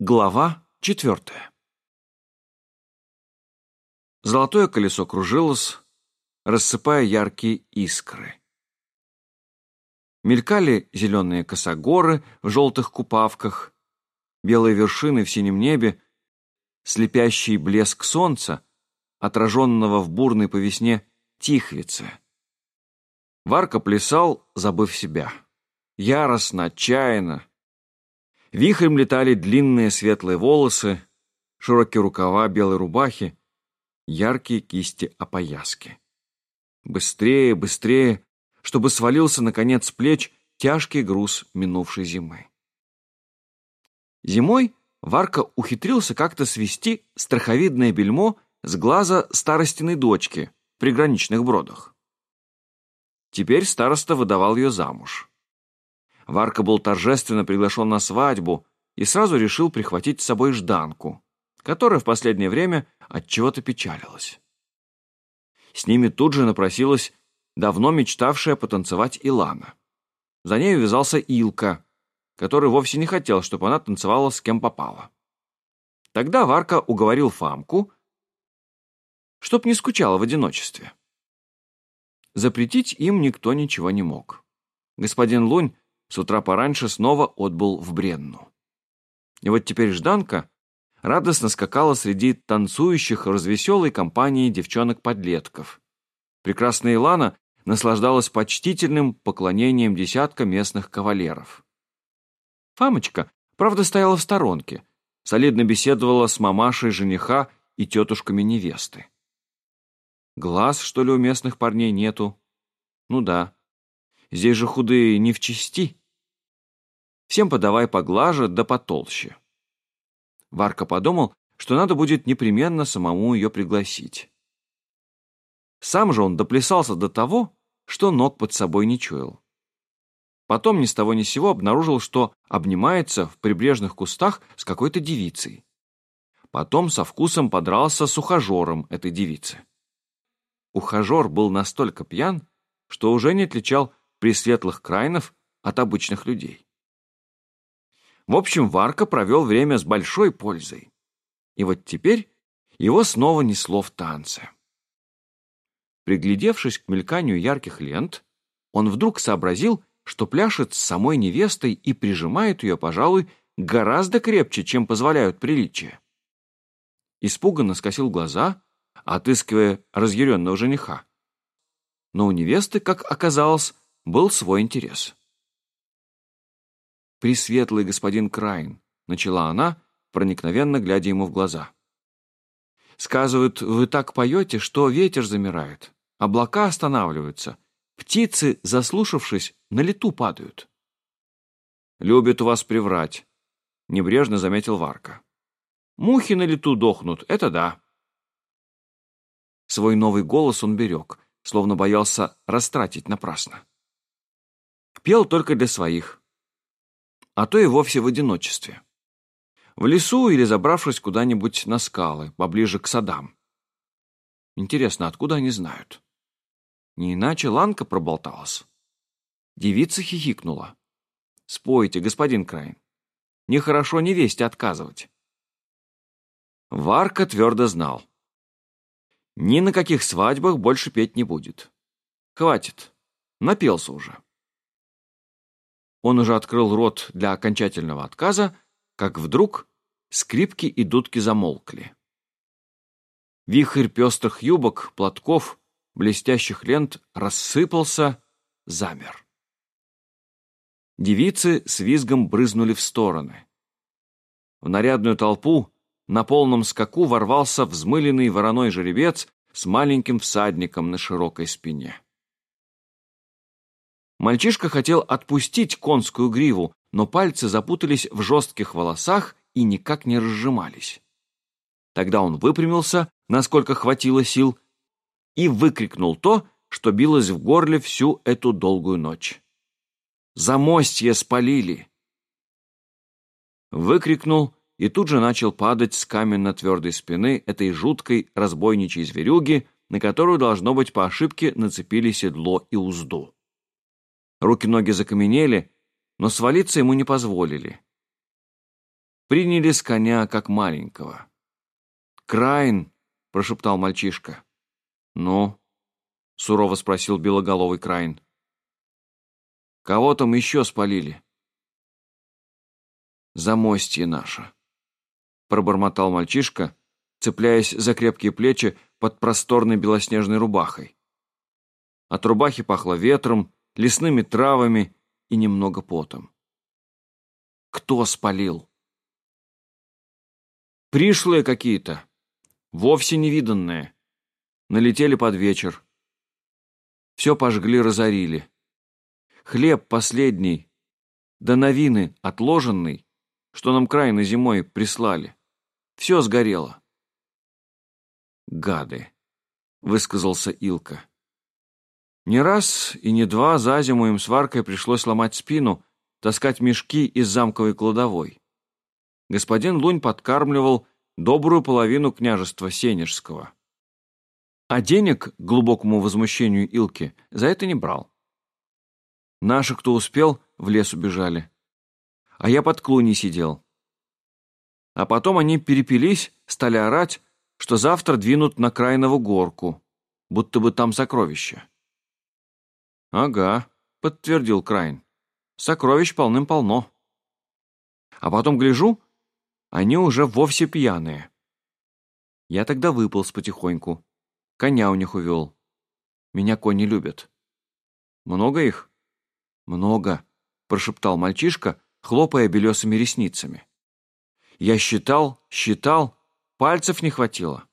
Глава четвертая. Золотое колесо кружилось, рассыпая яркие искры. Мелькали зеленые косогоры в желтых купавках, белые вершины в синем небе, слепящий блеск солнца, отраженного в бурной по весне тихвице. Варка плясал, забыв себя. Яростно, отчаянно, Вихрем летали длинные светлые волосы, широкие рукава белой рубахи, яркие кисти опояски. Быстрее, быстрее, чтобы свалился, наконец, с плеч тяжкий груз минувшей зимы. Зимой Варка ухитрился как-то свести страховидное бельмо с глаза старостиной дочки в приграничных бродах. Теперь староста выдавал ее замуж. Варка был торжественно приглашен на свадьбу и сразу решил прихватить с собой Жданку, которая в последнее время от чего-то печалилась. С ними тут же напросилась давно мечтавшая потанцевать Илана. За ней увязался Илка, который вовсе не хотел, чтобы она танцевала с кем попала. Тогда Варка уговорил Фамку, чтоб не скучала в одиночестве. Запретить им никто ничего не мог. Господин Лунь с утра пораньше снова отбыл в Бренну. И вот теперь Жданка радостно скакала среди танцующих развеселой компании девчонок-подлетков. Прекрасная Илана наслаждалась почтительным поклонением десятка местных кавалеров. Фамочка, правда, стояла в сторонке, солидно беседовала с мамашей жениха и тетушками невесты. Глаз, что ли, у местных парней нету? Ну да. Здесь же худые не в чести. Всем подавай поглаже да потолще. Варка подумал, что надо будет непременно самому ее пригласить. Сам же он доплясался до того, что ног под собой не чуял. Потом ни с того ни с сего обнаружил, что обнимается в прибрежных кустах с какой-то девицей. Потом со вкусом подрался с ухажером этой девицы. Ухажер был настолько пьян, что уже не отличал пресветлых крайнов от обычных людей. В общем, Варка провел время с большой пользой. И вот теперь его снова несло в танце. Приглядевшись к мельканию ярких лент, он вдруг сообразил, что пляшет с самой невестой и прижимает ее, пожалуй, гораздо крепче, чем позволяют приличия. Испуганно скосил глаза, отыскивая разъяренного жениха. Но у невесты, как оказалось, был свой интерес. «Пресветлый господин Крайн», — начала она, проникновенно глядя ему в глаза. «Сказывают, вы так поете, что ветер замирает, облака останавливаются, птицы, заслушавшись, на лету падают». «Любит у вас приврать», — небрежно заметил Варка. «Мухи на лету дохнут, это да». Свой новый голос он берег, словно боялся растратить напрасно. Пел только для своих, а то и вовсе в одиночестве. В лесу или забравшись куда-нибудь на скалы, поближе к садам. Интересно, откуда они знают? Не иначе Ланка проболталась. Девица хихикнула. «Спойте, господин Крайн. Нехорошо невесте отказывать». Варка твердо знал. Ни на каких свадьбах больше петь не будет. Хватит. Напелся уже. Он уже открыл рот для окончательного отказа, как вдруг скрипки и дудки замолкли. Вихрь пестрых юбок, платков, блестящих лент рассыпался, замер. Девицы с визгом брызнули в стороны. В нарядную толпу на полном скаку ворвался взмыленный вороной жеребец с маленьким всадником на широкой спине. Мальчишка хотел отпустить конскую гриву, но пальцы запутались в жестких волосах и никак не разжимались. Тогда он выпрямился, насколько хватило сил, и выкрикнул то, что билось в горле всю эту долгую ночь. «Замостье спалили!» Выкрикнул и тут же начал падать с каменно-твердой спины этой жуткой разбойничьей зверюги, на которую, должно быть, по ошибке нацепили седло и узду. Руки-ноги закаменели, но свалиться ему не позволили. Приняли с коня, как маленького. «Крайн!» — прошептал мальчишка. «Ну?» — сурово спросил белоголовый Крайн. «Кого там еще спалили?» «Замостье наше», — пробормотал мальчишка, цепляясь за крепкие плечи под просторной белоснежной рубахой. От рубахи пахло ветром, лесными травами и немного потом. Кто спалил? Пришлые какие-то, вовсе невиданные. Налетели под вечер. Все пожгли, разорили. Хлеб последний, да новины отложенный, что нам крайно зимой прислали. Все сгорело. Гады, высказался Илка. Не раз и не два за зиму им сваркой пришлось ломать спину, таскать мешки из замковой кладовой. Господин Лунь подкармливал добрую половину княжества Сенежского. А денег, к глубокому возмущению Илки, за это не брал. Наши, кто успел, в лес убежали. А я под клуней сидел. А потом они перепились, стали орать, что завтра двинут на Крайнову горку, будто бы там сокровища. «Ага», — подтвердил Крайн. «Сокровищ полным-полно». А потом гляжу, они уже вовсе пьяные. Я тогда выполз потихоньку. Коня у них увел. Меня кони любят. Много их? Много, прошептал мальчишка, хлопая белесыми ресницами. Я считал, считал, пальцев не хватило.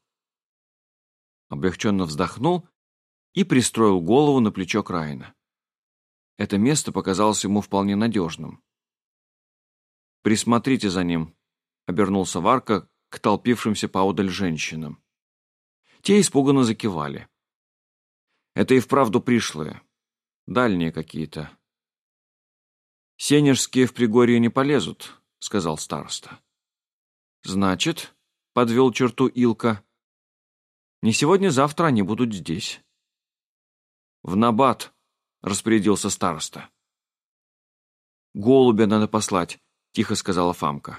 Облегченно вздохнул и пристроил голову на плечо Крайна. Это место показалось ему вполне надежным. «Присмотрите за ним», — обернулся Варка к толпившимся поодаль женщинам. Те испуганно закивали. «Это и вправду пришлые. Дальние какие-то». «Сенежские в Пригорье не полезут», — сказал староста. «Значит», — подвел черту Илка, — «не сегодня-завтра они будут здесь». «В набат», — распорядился староста. «Голубя надо послать», — тихо сказала Фамка.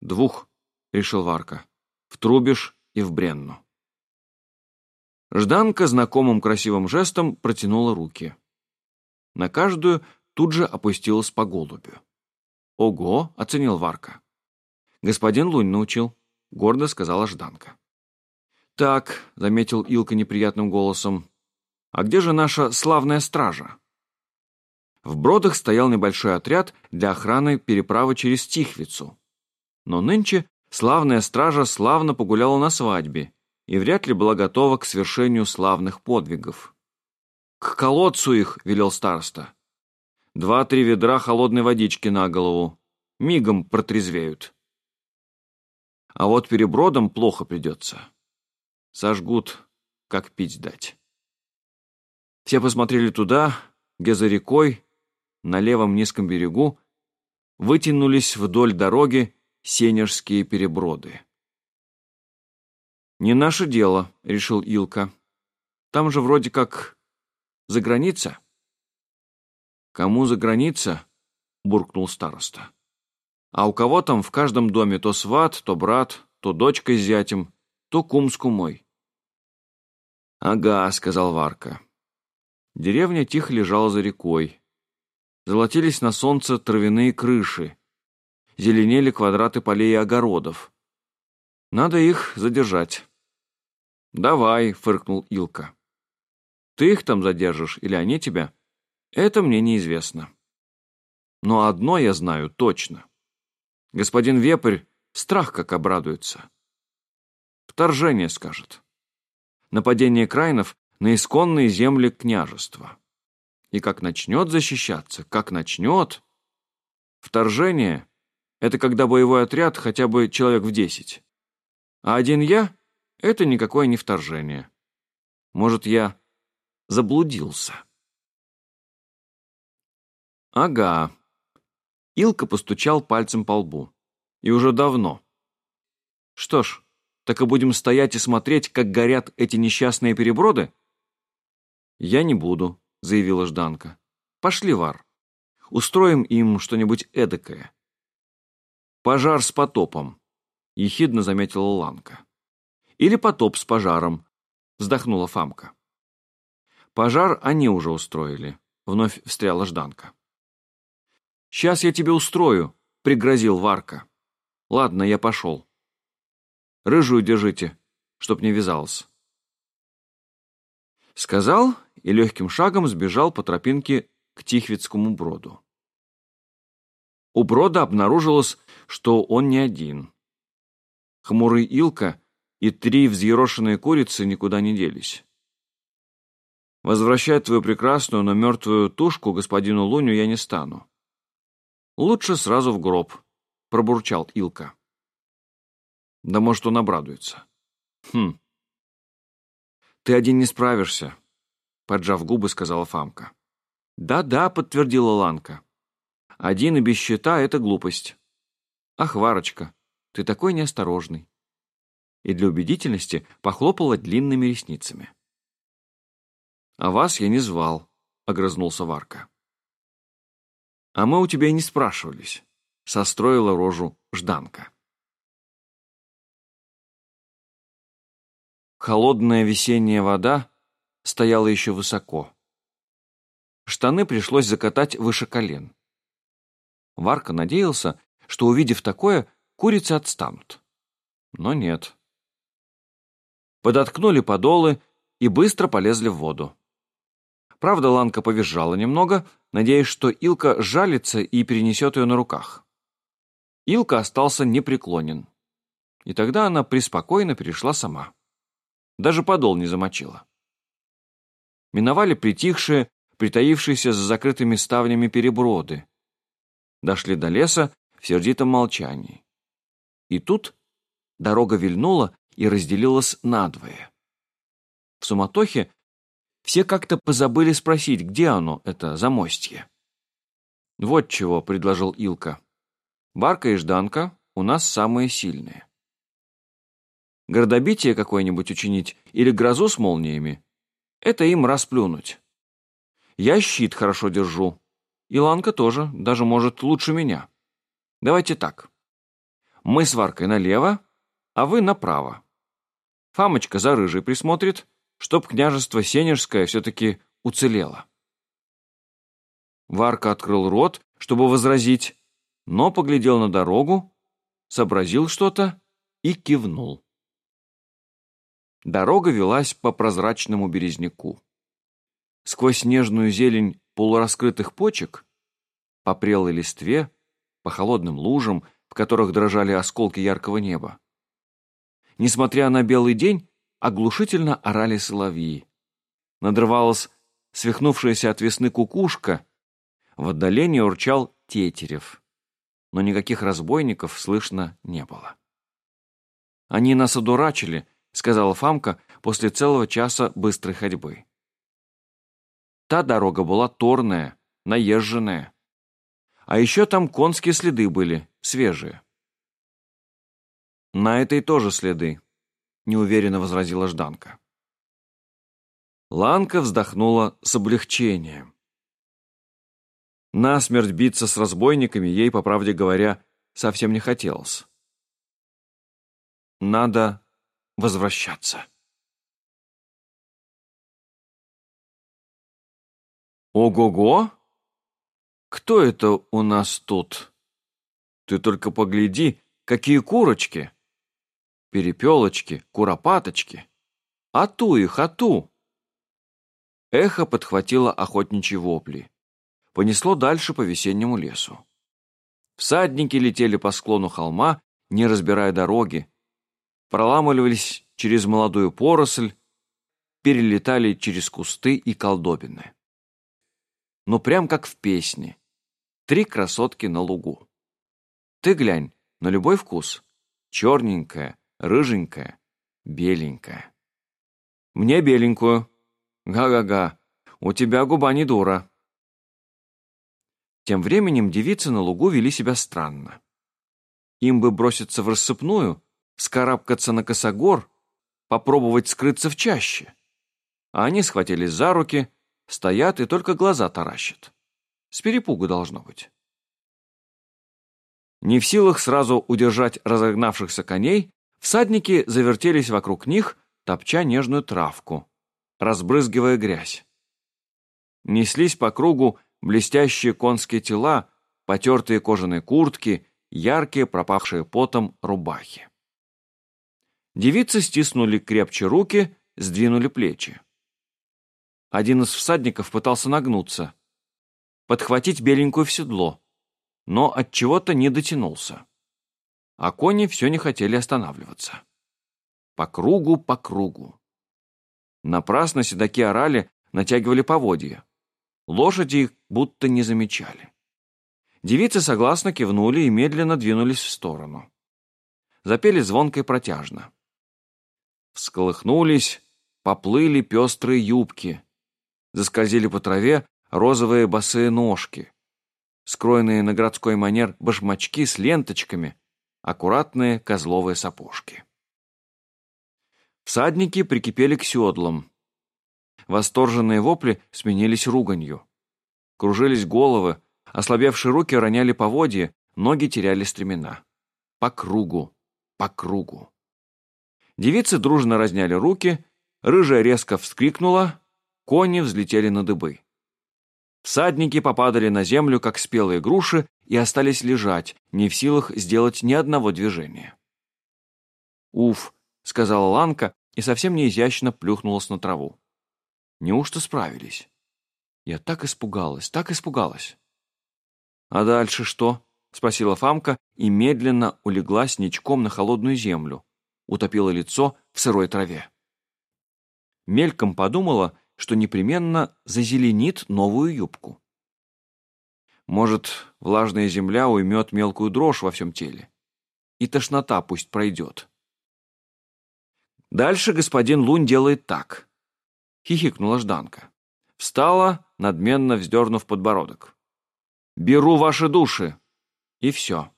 «Двух», — решил Варка. «В Трубиш и в Бренну». Жданка знакомым красивым жестом протянула руки. На каждую тут же опустилась по голубю. «Ого!» — оценил Варка. «Господин Лунь научил», — гордо сказала Жданка. «Так», — заметил Илка неприятным голосом, а где же наша славная стража? В Бродах стоял небольшой отряд для охраны переправы через Тихвицу. Но нынче славная стража славно погуляла на свадьбе и вряд ли была готова к свершению славных подвигов. «К колодцу их!» — велел староста. «Два-три ведра холодной водички на голову. Мигом протрезвеют. А вот перебродом плохо придется. Сожгут, как пить дать». Все посмотрели туда, где за рекой, на левом низком берегу, вытянулись вдоль дороги сенежские переброды. «Не наше дело», — решил Илка. «Там же вроде как за граница». «Кому за граница?» — буркнул староста. «А у кого там в каждом доме то сват, то брат, то дочка с зятем, то кум с кумой». «Ага», — сказал Варка. Деревня тихо лежала за рекой. Золотились на солнце травяные крыши. Зеленели квадраты полей и огородов. Надо их задержать. «Давай», — фыркнул Илка. «Ты их там задержишь или они тебя?» «Это мне неизвестно. Но одно я знаю точно. Господин Вепрь страх как обрадуется. Вторжение, скажет. Нападение крайнов на исконные земли княжества. И как начнет защищаться, как начнет... Вторжение — это когда боевой отряд хотя бы человек в десять. А один я — это никакое не вторжение. Может, я заблудился. Ага. Илка постучал пальцем по лбу. И уже давно. Что ж, так и будем стоять и смотреть, как горят эти несчастные переброды? «Я не буду», — заявила Жданка. «Пошли, Вар. Устроим им что-нибудь эдакое». «Пожар с потопом», — ехидно заметила Ланка. «Или потоп с пожаром», — вздохнула Фамка. «Пожар они уже устроили», — вновь встряла Жданка. «Сейчас я тебе устрою», — пригрозил Варка. «Ладно, я пошел. Рыжую держите, чтоб не вязалась». Сказал и легким шагом сбежал по тропинке к Тихвицкому броду. У брода обнаружилось, что он не один. Хмурый Илка и три взъерошенные курицы никуда не делись. Возвращать твою прекрасную, но мертвую тушку господину Луню я не стану. Лучше сразу в гроб, пробурчал Илка. Да может, он обрадуется. Хм. Ты один не справишься, поджав губы, сказала Фамка. Да-да, подтвердила Ланка. Один и без счета — это глупость. Ах, Варочка, ты такой неосторожный. И для убедительности похлопала длинными ресницами. А вас я не звал, огрызнулся Варка. А мы у тебя и не спрашивались, состроила рожу Жданка. Холодная весенняя вода стояла еще высоко. Штаны пришлось закатать выше колен. Варка надеялся, что, увидев такое, курицы отстанут. Но нет. Подоткнули подолы и быстро полезли в воду. Правда, Ланка повизжала немного, надеясь, что Илка жалится и перенесет ее на руках. Илка остался непреклонен. И тогда она преспокойно перешла сама. Даже подол не замочила. Миновали притихшие, притаившиеся за закрытыми ставнями переброды. Дошли до леса в сердитом молчании. И тут дорога вильнула и разделилась надвое. В суматохе все как-то позабыли спросить, где оно, это замостье. «Вот чего», — предложил Илка. «Барка и Жданка у нас самые сильные. Городобитие какое-нибудь учинить или грозу с молниями — это им расплюнуть. Я щит хорошо держу. И Ланка тоже, даже, может, лучше меня. Давайте так. Мы с Варкой налево, а вы направо. Фамочка за рыжей присмотрит, чтоб княжество Сенежское все-таки уцелело. Варка открыл рот, чтобы возразить, но поглядел на дорогу, сообразил что-то и кивнул. Дорога велась по прозрачному березняку. Сквозь снежную зелень полураскрытых почек, по прелой листве, по холодным лужам, в которых дрожали осколки яркого неба. Несмотря на белый день, оглушительно орали соловьи. Надрывалась свихнувшаяся от весны кукушка, в отдалении урчал тетерев, но никаких разбойников слышно не было. «Они нас одурачили», — сказала Фамка после целого часа быстрой ходьбы. Та дорога была торная, наезженная. А еще там конские следы были, свежие. На этой тоже следы, неуверенно возразила Жданка. Ланка вздохнула с облегчением. Насмерть биться с разбойниками ей, по правде говоря, совсем не хотелось. Надо возвращаться. Ого-го! Кто это у нас тут? Ты только погляди, какие курочки! перепелочки, куропаточки. Ату их, ату!» Эхо подхватило охотничьи вопли. Понесло дальше по весеннему лесу. Всадники летели по склону холма, не разбирая дороги, проламывались через молодую поросль, перелетали через кусты и колдобины. Ну, прям как в песне. Три красотки на лугу. Ты глянь, на любой вкус. Черненькая, рыженькая, беленькая. Мне беленькую. Га-га-га, у тебя губа не дура. Тем временем девицы на лугу вели себя странно. Им бы броситься в рассыпную, скарабкаться на косогор, попробовать скрыться в чаще. А они схватились за руки, стоят и только глаза таращат. С перепугу должно быть. Не в силах сразу удержать разогнавшихся коней, всадники завертелись вокруг них, топча нежную травку, разбрызгивая грязь. Неслись по кругу блестящие конские тела, потертые кожаные куртки, яркие, пропавшие потом рубахи. Девицы стиснули крепче руки, сдвинули плечи. Один из всадников пытался нагнуться, подхватить беленькую в седло, но от чего-то не дотянулся. А кони все не хотели останавливаться. По кругу, по кругу. Напрасно седаки орали, натягивали поводья. Лошади их будто не замечали. Девицы согласно кивнули и медленно двинулись в сторону. Запели звонко и протяжно. Всколыхнулись, поплыли пестрые юбки. Заскользили по траве розовые босые ножки. Скроенные на городской манер башмачки с ленточками, аккуратные козловые сапожки. Всадники прикипели к седлам. Восторженные вопли сменились руганью. Кружились головы, ослабевшие руки роняли поводья, ноги теряли стремена. По кругу, по кругу. Девицы дружно разняли руки, рыжая резко вскрикнула, кони взлетели на дыбы. Всадники попадали на землю, как спелые груши, и остались лежать, не в силах сделать ни одного движения. «Уф!» — сказала Ланка и совсем неизящно плюхнулась на траву. Неужто справились? Я так испугалась, так испугалась. «А дальше что?» — спросила Фамка и медленно улеглась ничком на холодную землю, утопила лицо в сырой траве. Мельком подумала, что непременно зазеленит новую юбку. Может, влажная земля уймет мелкую дрожь во всем теле. И тошнота пусть пройдет. Дальше господин Лунь делает так. Хихикнула Жданка. Встала, надменно вздернув подбородок. «Беру ваши души!» И все.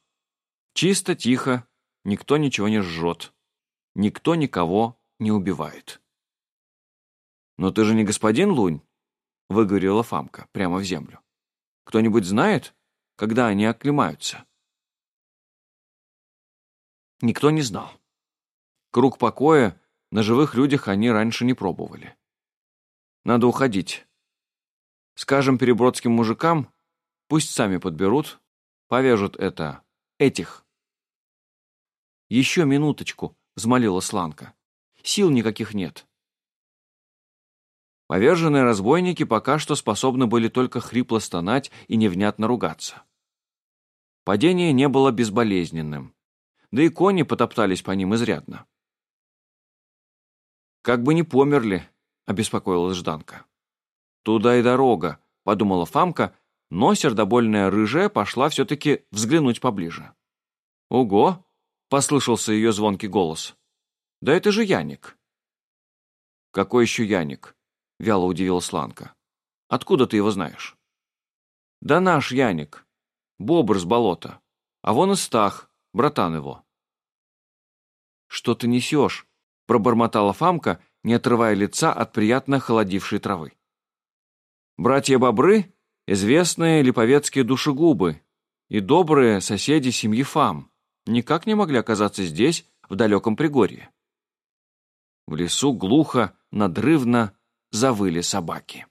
Чисто, тихо, никто ничего не жжет. Никто никого не убивает. «Но ты же не господин Лунь?» — выговорила Фамка прямо в землю. «Кто-нибудь знает, когда они оклемаются?» Никто не знал. Круг покоя на живых людях они раньше не пробовали. Надо уходить. Скажем перебродским мужикам, пусть сами подберут, повяжут это, этих. «Еще минуточку», — взмолила Сланка. «Сил никаких нет». Поверженные разбойники пока что способны были только хрипло стонать и невнятно ругаться. Падение не было безболезненным, да и кони потоптались по ним изрядно. «Как бы не померли», — обеспокоилась Жданка. «Туда и дорога», — подумала Фамка, но сердобольная рыжая пошла все-таки взглянуть поближе. «Ого!» — послышался ее звонкий голос. «Да это же Яник». «Какой еще Яник?» — вяло удивилась Ланка. «Откуда ты его знаешь?» «Да наш Яник. Бобр с болота. А вон и Стах, братан его». «Что ты несешь?» — пробормотала Фамка, не отрывая лица от приятно холодившей травы. «Братья-бобры — известные липовецкие душегубы и добрые соседи семьи Фам, никак не могли оказаться здесь, в далеком Пригорье». В лесу глухо, надрывно завыли собаки.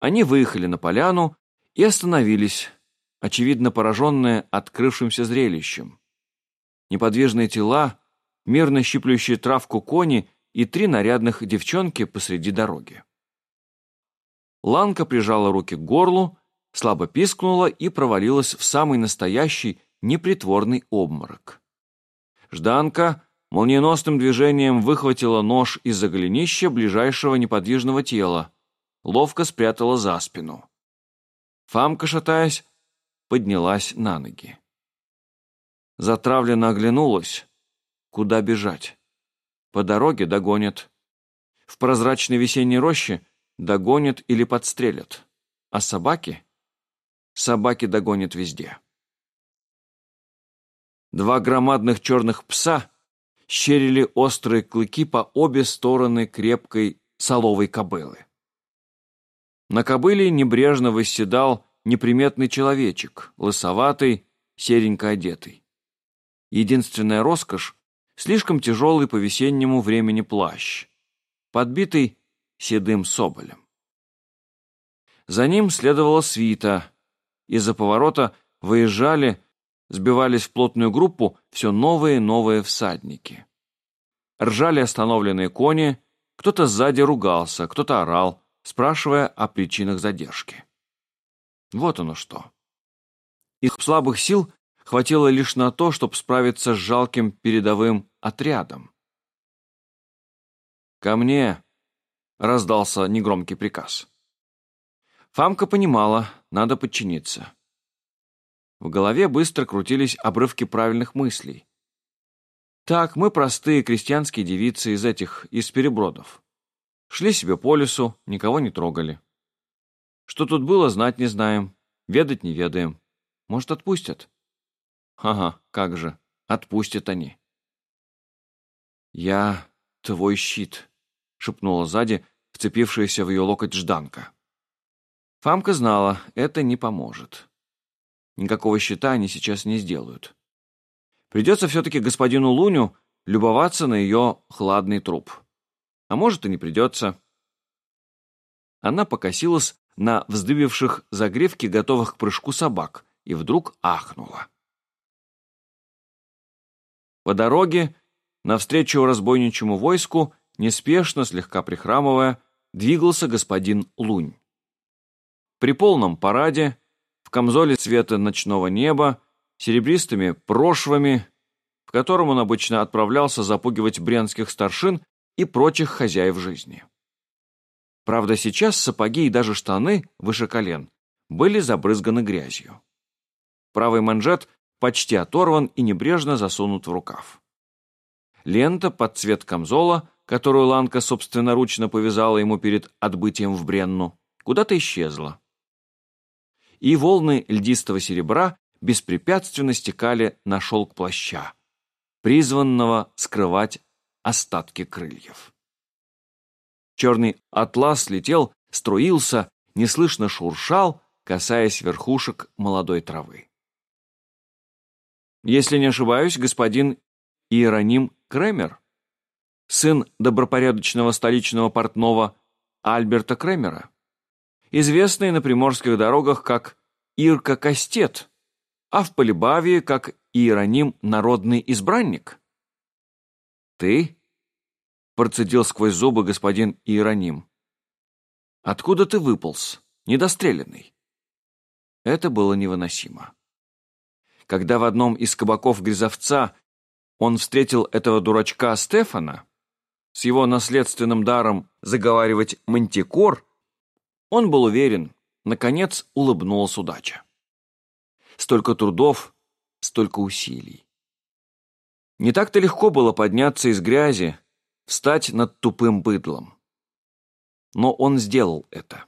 Они выехали на поляну и остановились, очевидно пораженные открывшимся зрелищем. Неподвижные тела, мирно щиплющие травку кони и три нарядных девчонки посреди дороги. Ланка прижала руки к горлу, слабо пискнула и провалилась в самый настоящий непритворный обморок. Жданка молниеносным движением выхватила нож из-за голенища ближайшего неподвижного тела, ловко спрятала за спину. Фамка, шатаясь, поднялась на ноги. Затравленно оглянулась. Куда бежать? По дороге догонят. В прозрачной весенней роще догонят или подстрелят. А собаки? Собаки догонят везде. Два громадных черных пса щерили острые клыки по обе стороны крепкой соловой кобылы. На кобыле небрежно восседал неприметный человечек, лысоватый, серенько одетый. Единственная роскошь — слишком тяжелый по весеннему времени плащ, подбитый седым соболем. За ним следовала свита. Из-за поворота выезжали, сбивались в плотную группу все новые новые всадники. Ржали остановленные кони, кто-то сзади ругался, кто-то орал, спрашивая о причинах задержки. Вот оно что. Их слабых сил хватило лишь на то, чтобы справиться с жалким передовым отрядом. «Ко мне!» — раздался негромкий приказ. Фамка понимала, надо подчиниться. В голове быстро крутились обрывки правильных мыслей. Так, мы простые крестьянские девицы из этих, из перебродов. Шли себе по лесу, никого не трогали. Что тут было, знать не знаем, ведать не ведаем. Может, отпустят? Ага, как же, отпустят они. «Я твой щит», — шепнула сзади вцепившаяся в ее локоть Жданка. Фамка знала, это не поможет. Никакого щита они сейчас не сделают. Придется все-таки господину Луню любоваться на ее хладный труп. А может, и не придется. Она покосилась на вздыбивших загревки, готовых к прыжку собак, и вдруг ахнула. По дороге, навстречу разбойничьему войску, неспешно, слегка прихрамывая, двигался господин Лунь. При полном параде, в камзоле цвета ночного неба, серебристыми прошвами, в котором он обычно отправлялся запугивать брянских старшин и прочих хозяев жизни. Правда, сейчас сапоги и даже штаны выше колен были забрызганы грязью. Правый манжет почти оторван и небрежно засунут в рукав. Лента под цвет камзола, которую Ланка собственноручно повязала ему перед отбытием в Бренну, куда-то исчезла и волны льдистого серебра беспрепятственно стекали на шелк плаща, призванного скрывать остатки крыльев. Черный атлас летел, струился, неслышно шуршал, касаясь верхушек молодой травы. Если не ошибаюсь, господин Иероним Кремер, сын добропорядочного столичного портного Альберта Кремера известный на приморских дорогах как Ирка Кастет, а в Полибавии как Иероним Народный Избранник. «Ты?» — процедил сквозь зубы господин Иероним. «Откуда ты выполз, недостреленный?» Это было невыносимо. Когда в одном из кабаков Грязовца он встретил этого дурачка Стефана, с его наследственным даром заговаривать мантикор, он был уверен, наконец улыбнулась удача. Столько трудов, столько усилий. Не так-то легко было подняться из грязи, встать над тупым быдлом. Но он сделал это.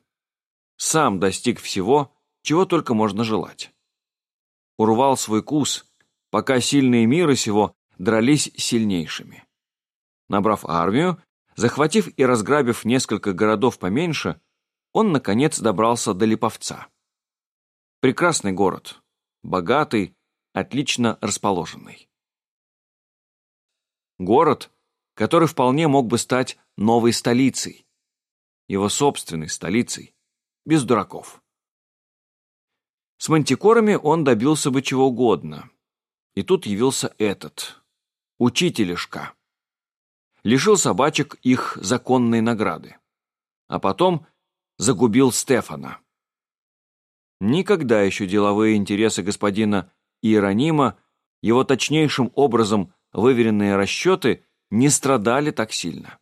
Сам достиг всего, чего только можно желать. Урвал свой кус, пока сильные миры сего дрались сильнейшими. Набрав армию, захватив и разграбив несколько городов поменьше, он, наконец, добрался до Липовца. Прекрасный город, богатый, отлично расположенный. Город, который вполне мог бы стать новой столицей, его собственной столицей, без дураков. С мантикорами он добился бы чего угодно. И тут явился этот, учителешка. Лишил собачек их законной награды. А потом загубил Стефана. Никогда еще деловые интересы господина Иеронима, его точнейшим образом выверенные расчеты не страдали так сильно.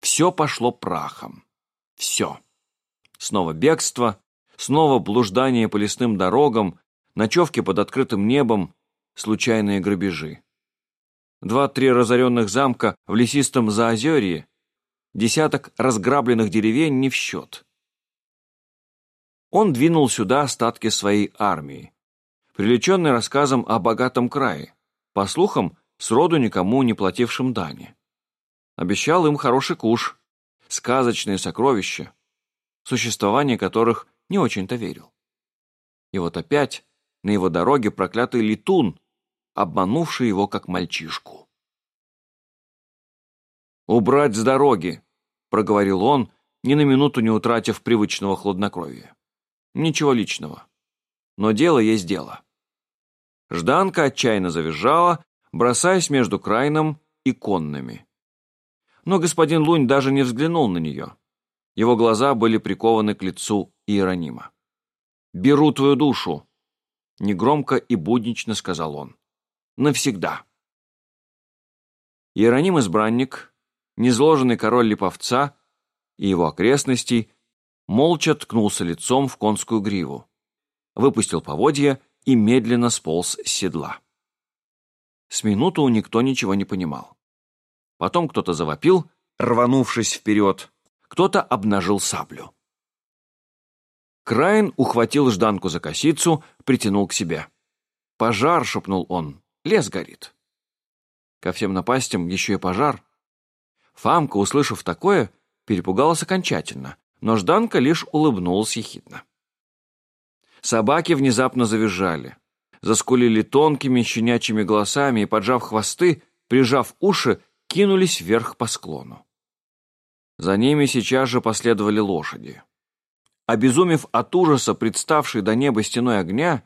Все пошло прахом. Все. Снова бегство, снова блуждание по лесным дорогам, ночевки под открытым небом, случайные грабежи. Два-три разоренных замка в лесистом Заозерье десяток разграбленных деревень не в счет. Он двинул сюда остатки своей армии, привлеченный рассказом о богатом крае, по слухам, сроду никому не платившим дани. Обещал им хороший куш, сказочные сокровища, существование которых не очень-то верил. И вот опять на его дороге проклятый летун, обманувший его как мальчишку. «Убрать с дороги!» — проговорил он, ни на минуту не утратив привычного хладнокровия. «Ничего личного. Но дело есть дело». Жданка отчаянно завизжала, бросаясь между Крайном и конными. Но господин Лунь даже не взглянул на нее. Его глаза были прикованы к лицу Иеронима. «Беру твою душу!» Негромко и буднично сказал он. «Навсегда!» Иероним-избранник, незложенный король Липовца и его окрестностей, молча ткнулся лицом в конскую гриву, выпустил поводья и медленно сполз с седла. С минуту никто ничего не понимал. Потом кто-то завопил, рванувшись вперед, кто-то обнажил саблю. Крайн ухватил Жданку за косицу, притянул к себе. «Пожар!» — шепнул он. «Лес горит!» Ко всем напастям еще и пожар. Фамка, услышав такое, перепугалась окончательно, но Жданка лишь улыбнулась ехидно. Собаки внезапно завизжали. Заскулили тонкими щенячьими голосами и, поджав хвосты, прижав уши, кинулись вверх по склону. За ними сейчас же последовали лошади. Обезумев от ужаса, представшей до неба стеной огня,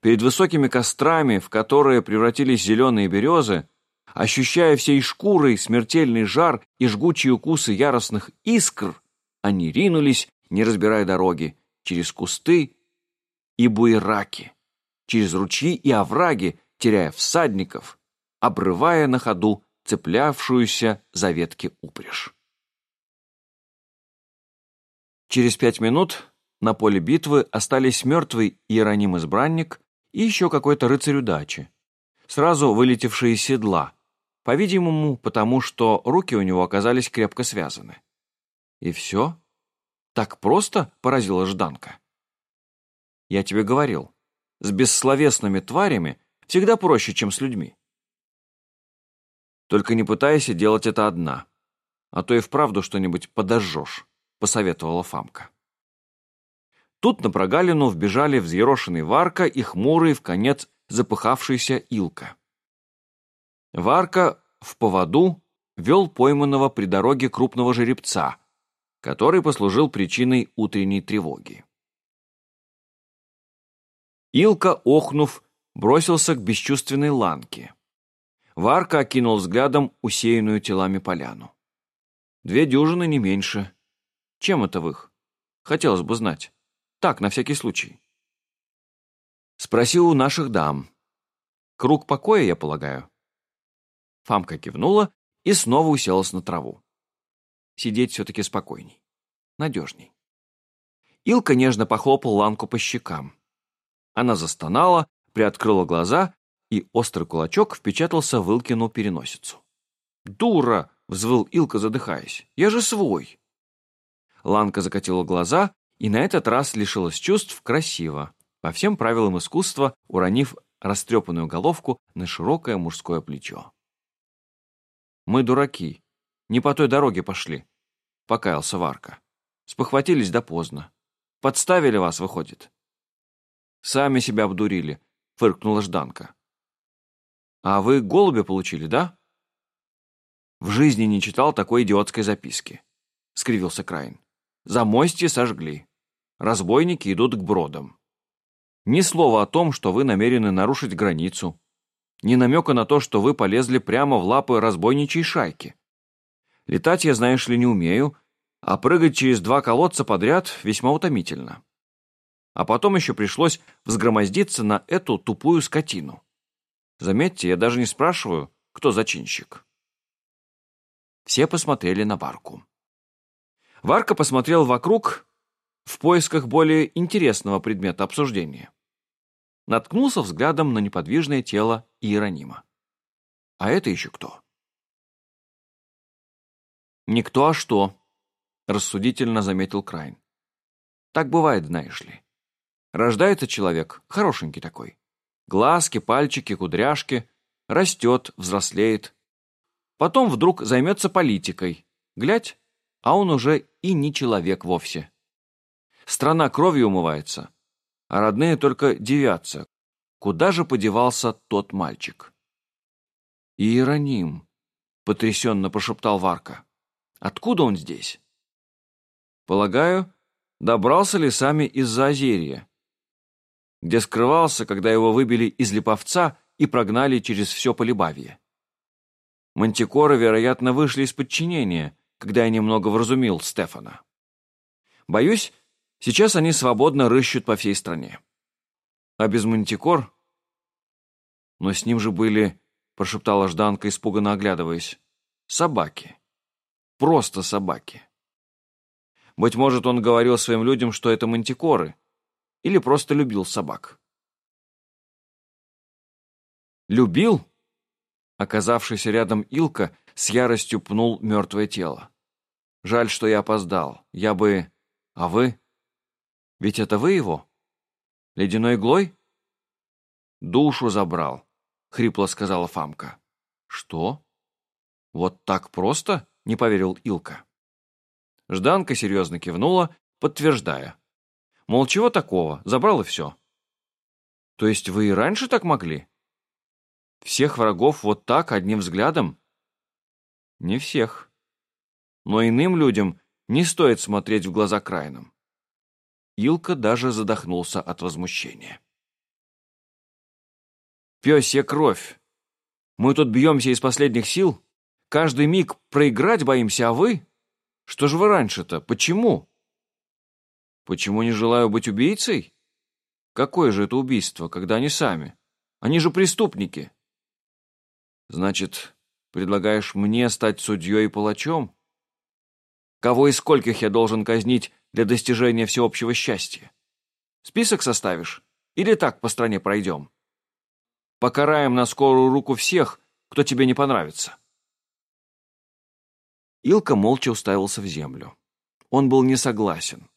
перед высокими кострами, в которые превратились зеленые березы, ощущая всей шкурой смертельный жар и жгучие укусы яростных искр, они ринулись, не разбирая дороги, через кусты и буераки, через ручьи и овраги, теряя всадников, обрывая на ходу цеплявшуюся за ветки упряжь. Через пять минут на поле битвы остались мертвый Иероним-избранник и еще какой-то рыцарь удачи, сразу вылетевший из седла, по-видимому, потому что руки у него оказались крепко связаны. И все? Так просто поразила Жданка. Я тебе говорил, с бессловесными тварями всегда проще, чем с людьми. Только не пытайся делать это одна, а то и вправду что-нибудь подожжешь, посоветовала Фамка. Тут на прогалину вбежали взъерошенный Варка и хмурый в конец запыхавшийся Илка. Варка в поводу вел пойманного при дороге крупного жеребца, который послужил причиной утренней тревоги. Илка, охнув, бросился к бесчувственной ланке. Варка окинул взглядом усеянную телами поляну. Две дюжины, не меньше. Чем это в их? Хотелось бы знать. Так, на всякий случай. Спросил у наших дам. Круг покоя, я полагаю. Фамка кивнула и снова уселась на траву. Сидеть все-таки спокойней. Надежней. Илка нежно похлопал Ланку по щекам. Она застонала, приоткрыла глаза, и острый кулачок впечатался в Илкину переносицу. «Дура!» — взвыл Илка, задыхаясь. «Я же свой!» Ланка закатила глаза и на этот раз лишилась чувств красиво, по всем правилам искусства, уронив растрепанную головку на широкое мужское плечо. «Мы дураки. Не по той дороге пошли», — покаялся Варка. «Спохватились да поздно. Подставили вас, выходит». «Сами себя обдурили», — фыркнула Жданка. «А вы голубя получили, да?» «В жизни не читал такой идиотской записки», — скривился Крайн. «За мостье сожгли. Разбойники идут к бродам. Ни слова о том, что вы намерены нарушить границу. Ни намека на то, что вы полезли прямо в лапы разбойничьей шайки. Летать я, знаешь ли, не умею, а прыгать через два колодца подряд весьма утомительно а потом еще пришлось взгромоздиться на эту тупую скотину. Заметьте, я даже не спрашиваю, кто зачинщик. Все посмотрели на Варку. Варка посмотрел вокруг в поисках более интересного предмета обсуждения. Наткнулся взглядом на неподвижное тело Иеронима. А это еще кто? «Никто, а что?» — рассудительно заметил Крайн. «Так бывает, знаешь ли. Рождается человек, хорошенький такой. Глазки, пальчики, кудряшки. Растет, взрослеет. Потом вдруг займется политикой. Глядь, а он уже и не человек вовсе. Страна кровью умывается. А родные только девятся. Куда же подевался тот мальчик? «Иероним», — потрясенно прошептал Варка. «Откуда он здесь?» «Полагаю, добрался лесами из-за озерья, где скрывался, когда его выбили из Липовца и прогнали через все Полибавье. Мантикоры, вероятно, вышли из подчинения, когда я немного вразумил Стефана. Боюсь, сейчас они свободно рыщут по всей стране. А без Мантикор... Но с ним же были, прошептала Жданка, испуганно оглядываясь, собаки. Просто собаки. Быть может, он говорил своим людям, что это мантикоры, или просто любил собак. Любил? Оказавшийся рядом Илка с яростью пнул мертвое тело. Жаль, что я опоздал. Я бы... А вы? Ведь это вы его? Ледяной иглой? Душу забрал, хрипло сказала Фамка. Что? Вот так просто? Не поверил Илка. Жданка серьезно кивнула, подтверждая. Мол, чего такого, забрал и все. То есть вы и раньше так могли? Всех врагов вот так, одним взглядом? Не всех. Но иным людям не стоит смотреть в глаза Крайнам. Илка даже задохнулся от возмущения. «Пёсья кровь! Мы тут бьемся из последних сил, каждый миг проиграть боимся, а вы? Что же вы раньше-то? Почему?» «Почему не желаю быть убийцей? Какое же это убийство, когда они сами? Они же преступники!» Значит, предлагаешь мне стать судьей и палачом? Кого и скольких я должен казнить для достижения всеобщего счастья? Список составишь? Или так по стране пройдем? Покараем на скорую руку всех, кто тебе не понравится. Илка молча уставился в землю. Он был не согласен.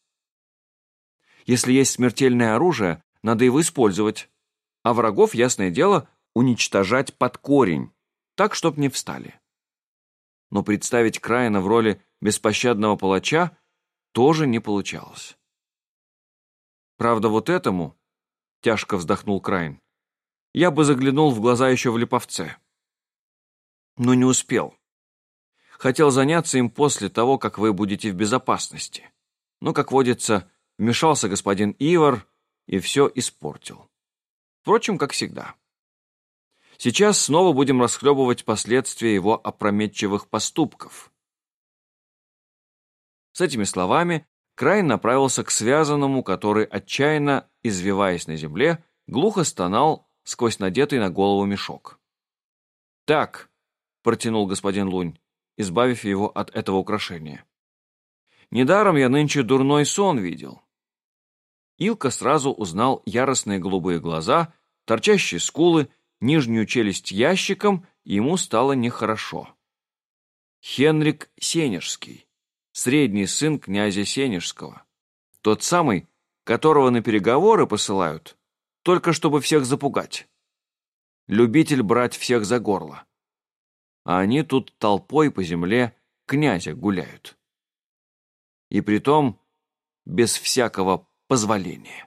Если есть смертельное оружие, надо его использовать, а врагов, ясное дело, уничтожать под корень так, чтоб не встали. Но представить Краина в роли беспощадного палача тоже не получалось. Правда, вот этому, тяжко вздохнул Крайн, я бы заглянул в глаза еще в Липовце. Но не успел. Хотел заняться им после того, как вы будете в безопасности. Но, как водится, вмешался господин Ивар и все испортил. Впрочем, как всегда. Сейчас снова будем расхлебывать последствия его опрометчивых поступков. С этими словами Крайн направился к связанному, который, отчаянно извиваясь на земле, глухо стонал сквозь надетый на голову мешок. «Так», — протянул господин Лунь, избавив его от этого украшения. «Недаром я нынче дурной сон видел». Илка сразу узнал яростные голубые глаза, торчащие скулы нижнюю челюсть ящиком, и ему стало нехорошо. Хенрик Сенежский, средний сын князя Сенежского, тот самый, которого на переговоры посылают, только чтобы всех запугать. Любитель брать всех за горло. А они тут толпой по земле князя гуляют. И притом без всякого позволения.